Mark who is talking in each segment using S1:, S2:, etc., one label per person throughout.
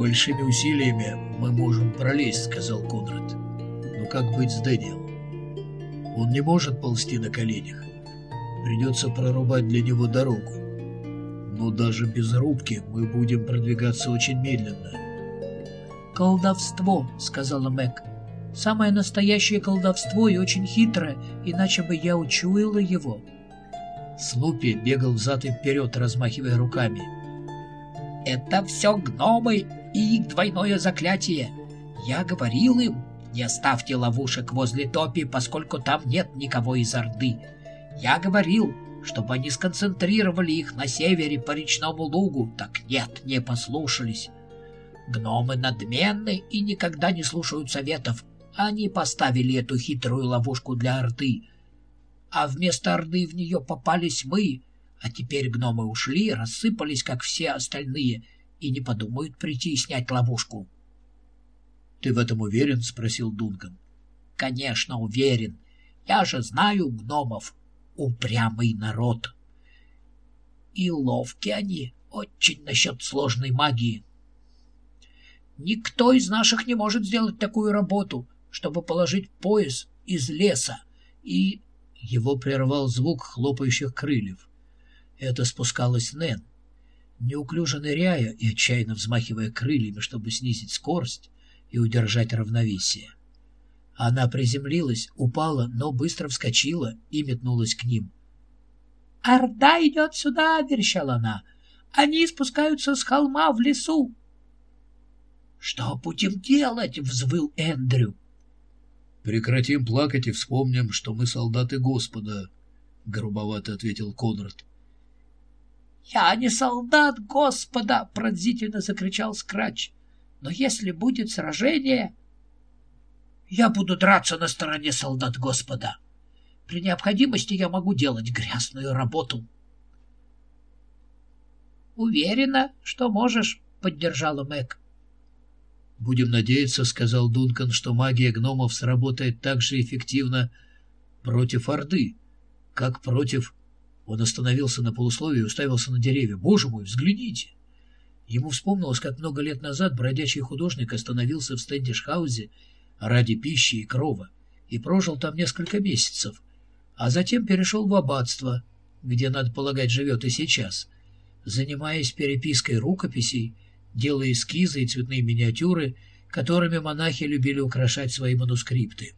S1: большими усилиями мы можем пролезть», — сказал Конрад. «Но как быть с Дэниелом? Он не может ползти на коленях. Придется прорубать для него дорогу. Но даже без рубки мы будем продвигаться очень медленно».
S2: «Колдовство», — сказала Мэг. «Самое настоящее колдовство и очень хитрое, иначе бы я учуяла его».
S1: Снупи бегал взад и вперед, размахивая руками.
S3: «Это все гномы и их двойное заклятие. Я говорил им, не оставьте ловушек возле топи, поскольку там нет никого из Орды. Я говорил, чтобы они сконцентрировали их на севере по речному лугу. Так нет, не послушались. Гномы надменны и никогда не слушают советов. Они поставили эту хитрую ловушку для Орды. А вместо Орды в нее попались мы. А теперь гномы ушли, рассыпались, как все остальные, и не подумают прийти и снять ловушку.
S1: — Ты в этом уверен? — спросил Дункан.
S3: — Конечно, уверен. Я же знаю гномов. Упрямый народ. И ловкие они, очень насчет сложной магии. Никто из наших не может сделать такую работу, чтобы положить пояс из леса и...
S1: Его прервал звук хлопающих крыльев. Это спускалась Нэн. Неуклюже ныряя и отчаянно взмахивая крыльями, чтобы снизить скорость и удержать равновесие. Она приземлилась, упала, но быстро вскочила и метнулась к ним.
S2: «Орда идет сюда!» — верещала она. «Они спускаются с холма в лесу!»
S3: «Что будем делать?» — взвыл Эндрю.
S1: «Прекратим плакать и вспомним, что мы солдаты Господа», — грубовато ответил Конрад.
S3: «Я не солдат Господа!» — пронзительно закричал Скрач. «Но если будет сражение, я буду драться на стороне солдат Господа. При необходимости я могу делать грязную работу». «Уверена, что можешь», — поддержала Мэг.
S1: «Будем надеяться», — сказал Дункан, — «что магия гномов сработает так же эффективно против Орды, как против...» Он остановился на полусловии и уставился на деревья. «Боже мой, взгляните!» Ему вспомнилось, как много лет назад бродячий художник остановился в Стэндишхаузе ради пищи и крова и прожил там несколько месяцев, а затем перешел в аббатство, где, надо полагать, живет и сейчас, занимаясь перепиской рукописей, делая эскизы и цветные миниатюры, которыми монахи любили украшать свои манускрипты.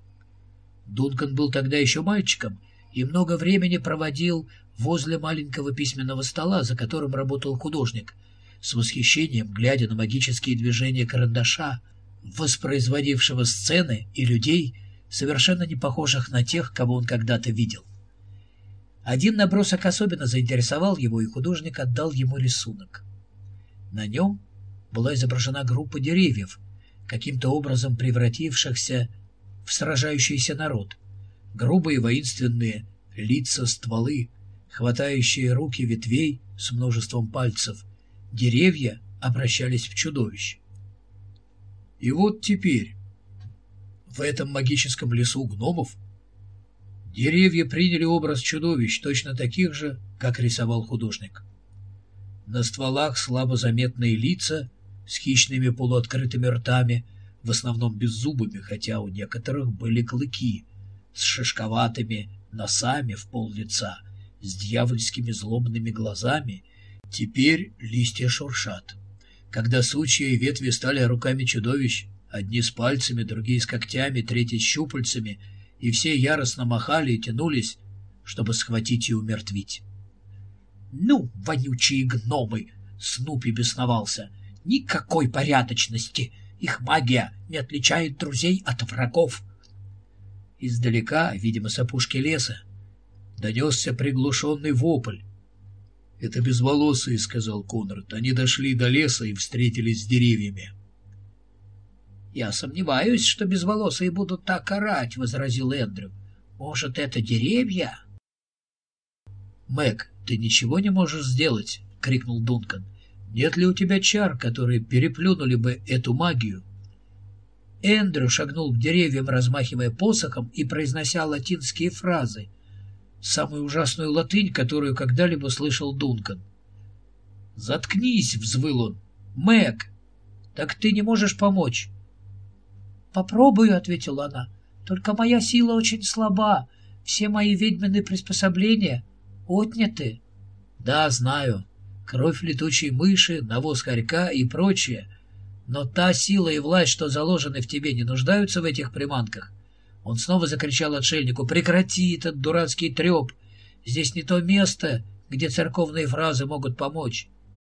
S1: Дункан был тогда еще мальчиком и много времени проводил возле маленького письменного стола, за которым работал художник, с восхищением глядя на магические движения карандаша, воспроизводившего сцены и людей, совершенно не похожих на тех, кого он когда-то видел. Один набросок особенно заинтересовал его, и художник отдал ему рисунок. На нем была изображена группа деревьев, каким-то образом превратившихся в сражающийся народ. Грубые воинственные лица, стволы, хватающие руки ветвей с множеством пальцев. Деревья обращались в чудовищ. И вот теперь в этом магическом лесу гномов деревья приняли образ чудовищ, точно таких же, как рисовал художник. На стволах слабо заметные лица — с хищными полуоткрытыми ртами, в основном беззубыми, хотя у некоторых были клыки, с шишковатыми носами в пол лица, с дьявольскими злобными глазами. Теперь листья шуршат. Когда сучья и ветви стали руками чудовищ, одни с пальцами, другие с когтями, третьи с щупальцами, и все яростно махали и тянулись, чтобы схватить и умертвить.
S3: «Ну, вонючие гномы!» — Снупи бесновался — Никакой порядочности. Их магия не отличает друзей от врагов.
S1: Издалека, видимо, с опушки леса, донесся приглушенный вопль. «Это безволосые», — сказал Конрад. «Они дошли до леса и встретились с деревьями».
S3: «Я сомневаюсь, что безволосые будут так орать», — возразил Эндрю. «Может, это деревья?»
S1: «Мэг, ты ничего не можешь сделать?» — крикнул Дункан. Нет ли у тебя чар, которые переплюнули бы эту магию?
S2: Эндрю шагнул к деревьям, размахивая посохом и произнося латинские фразы, самую ужасную латынь, которую когда-либо слышал Дункан.
S1: «Заткнись!» — взвыл он. «Мэг,
S2: Так ты не можешь помочь. Попробую, ответила она. Только моя сила очень слаба. Все мои ведьмины приспособления отняты.
S1: Да, знаю. Кровь летучей мыши, навоз хорька и прочее. Но та сила и власть, что заложены в тебе, не нуждаются в этих приманках. Он снова закричал отшельнику, прекрати этот дурацкий треп. Здесь не то место, где церковные фразы могут помочь.